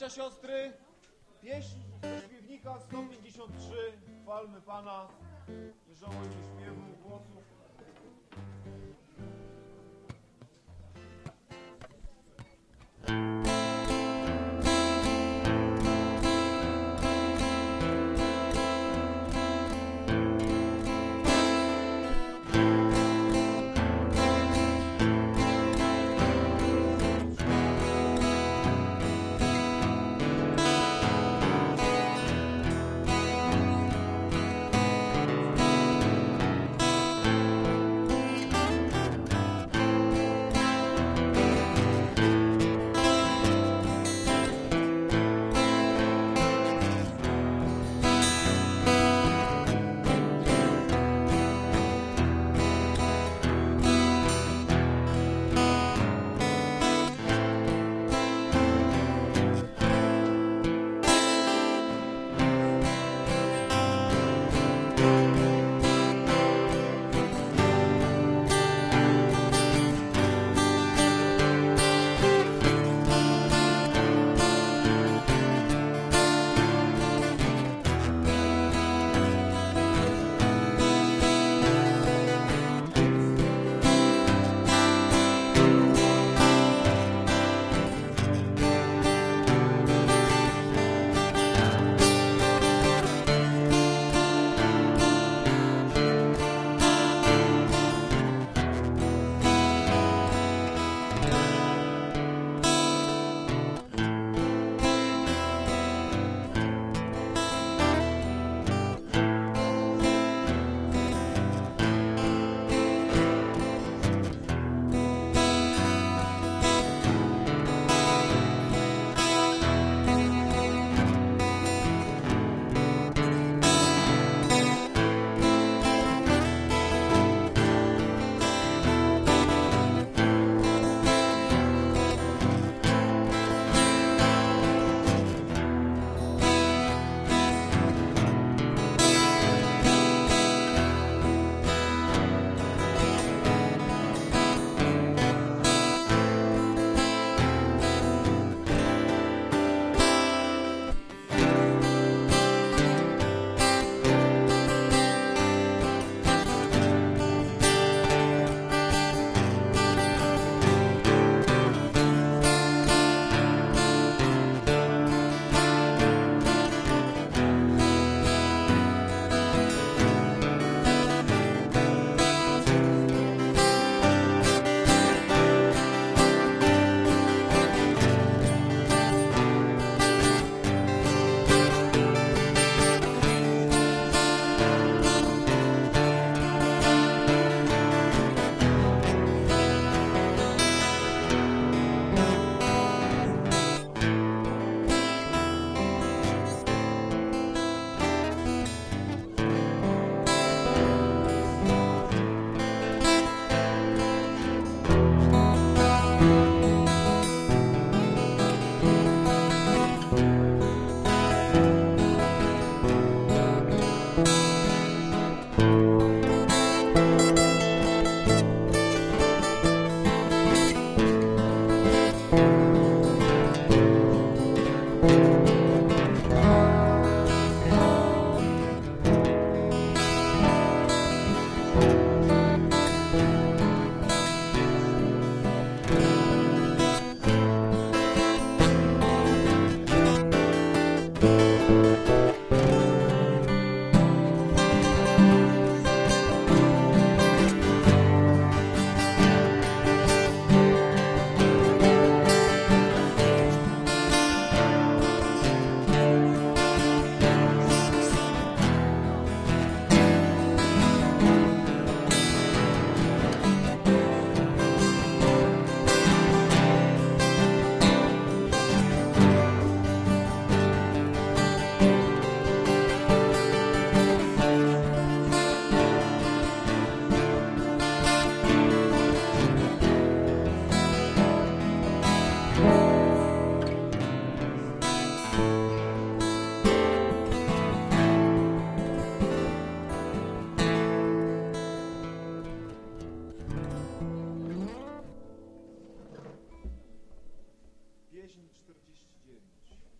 Bracia, siostry, pieśń ze śpiewnika 153, chwalmy Pana, nie żałujmy śpiewu, głosów. 49.